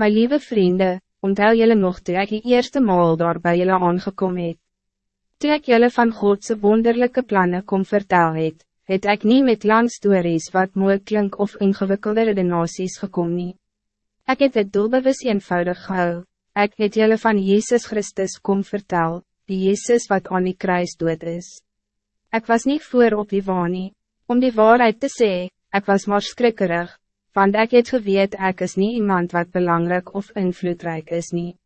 My lieve vrienden, onthou jullie nog toe ek die eerste maal daar by jullie aangekom het. Toe ek jullie van Godse wonderlijke plannen kom vertel het, het ek niet met lang stories wat mooi klink of ingewikkelde redenaties gekom nie. Ek het het doelbewus eenvoudig gehou, ek het jullie van Jezus Christus kom vertel, die Jezus wat aan die kruis dood is. Ik was niet voor op die waan om die waarheid te zeggen, ik was maar skrikkerig, want ik het geweet ek is niet iemand wat belangrijk of invloedrijk is niet.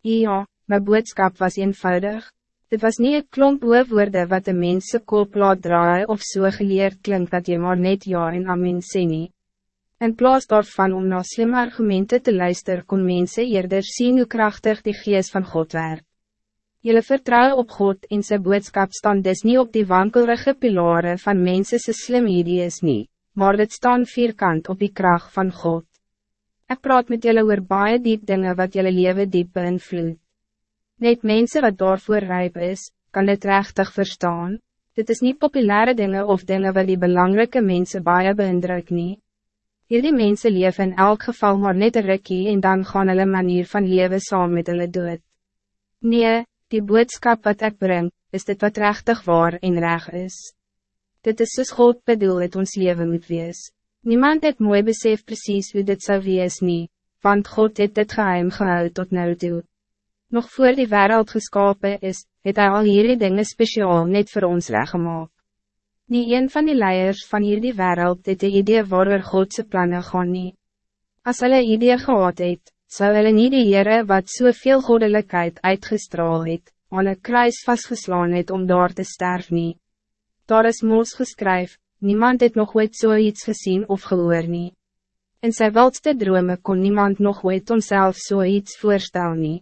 Ja, mijn boodschap was eenvoudig. Dit was niet een klomp woorde wat de mensen koop laat draaien of so geleerd klinkt dat je maar net ja en amen sê nie. In plaats daarvan om na slim argumenten te luisteren kon mensen eerder zien hoe krachtig die geest van God werkt. Jullie vertrouwen op God en zijn boodschap staan dus niet op die wankelrige pilaren van mensense slim ideeën nie, maar het staan vierkant op die kracht van God. Ik praat met jullie oor baie diep dingen wat jullie leven diep beïnvloed. Net mensen wat daarvoor rijp is, kan dit rechtig verstaan. Dit is niet populaire dingen of dingen wat die belangrijke mensen baie beïndruk nie. Hierdie mensen leven in elk geval maar net een rikkie en dan gaan hulle manier van leven saam met hulle dood. Nee, die boodschap wat ik breng, is dit wat rechtig waar en reg is. Dit is soos God bedoel het ons leven moet wees. Niemand het mooi besef precies hoe dit zou wees nie, want God het dit geheim gehou tot nou toe. Nog voor die wereld geskapen is, het hij al hierdie dingen speciaal net voor ons reggemaak. Nie een van die leiers van hierdie wereld het die idee waarover Godse plannen gaan nie. As hulle idee gehad het, zou hulle nie die Heere wat soveel goddelijkheid uitgestraal het, aan een kruis vastgeslaan het om daar te sterven. nie. Daar is moos geskryf, niemand het nog ooit so iets gezien of gehoor nie. In sy wildste drome kon niemand nog ooit onszelf so iets voorstel nie.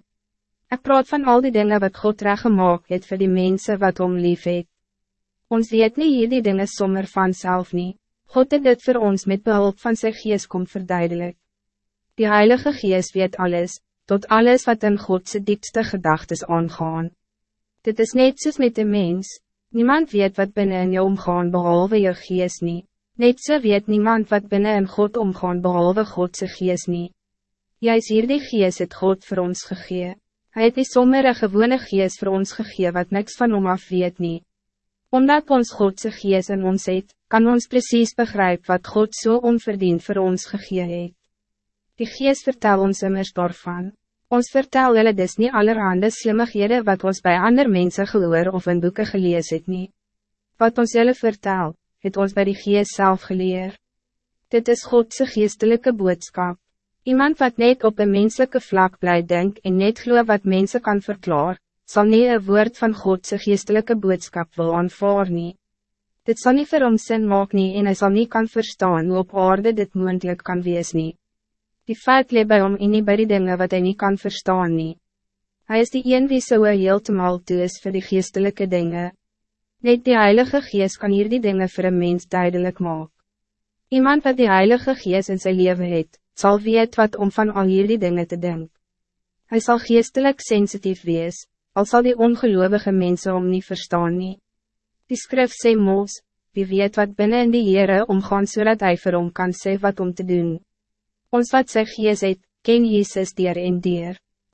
Ek praat van al die dingen wat God reggemaak het vir die mensen wat om lief het. Ons weet nie hier die dinge sommer vanzelf nie. God het dit voor ons met behulp van sy gees kom verduidelik. Die Heilige Geest weet alles, tot alles wat in Godse diepste gedachtes aangaan. Dit is net soos met de mens, niemand weet wat binnen in jou omgaan behalve jou geest niet. Net so weet niemand wat binnen in God omgaan behalve Godse geest niet. Jy is hier die geest het God voor ons gegee. Hij het die sommer een gewone geest voor ons gegee wat niks van hom af weet nie. Omdat ons Godse geest in ons het, kan ons precies begrijpen wat God zo so onverdiend voor ons gegee het. Die geest vertel ons immers daarvan. Ons vertel hulle dus nie allerhande slimmighede wat ons bij ander mensen gehoor of in boeken gelees het nie. Wat ons julle vertel, het ons bij die geest zelf geleer. Dit is Godse geestelijke boodschap. Iemand wat net op een menselijke vlak blij denk en net geloof wat mensen kan verklaar, zal niet een woord van Godse geestelijke boodschap wil aanvaar nie. Dit zal niet vir hom sin maak nie en hy sal nie kan verstaan hoe op aarde dit moendlik kan wees nie. Die fout leeft bij hom en nie by die dinge wat hij niet kan verstaan nie. Hy is die een wie so heeltemal toe is vir die geestelike dinge. Net die Heilige Geest kan hier die dinge vir een mens duidelijk maken. Iemand wat die Heilige Geest in zijn leven het, zal weet wat om van al hierdie dinge te denken. Hij zal geestelijk sensitief wees, al zal die ongelovige mensen om niet verstaan nie. Die skrif sê moos, wie weet wat binnen in die Heere omgaan so hij vir hom kan sê wat om te doen. Ons wat sy gees het, ken Jezus dier en dier.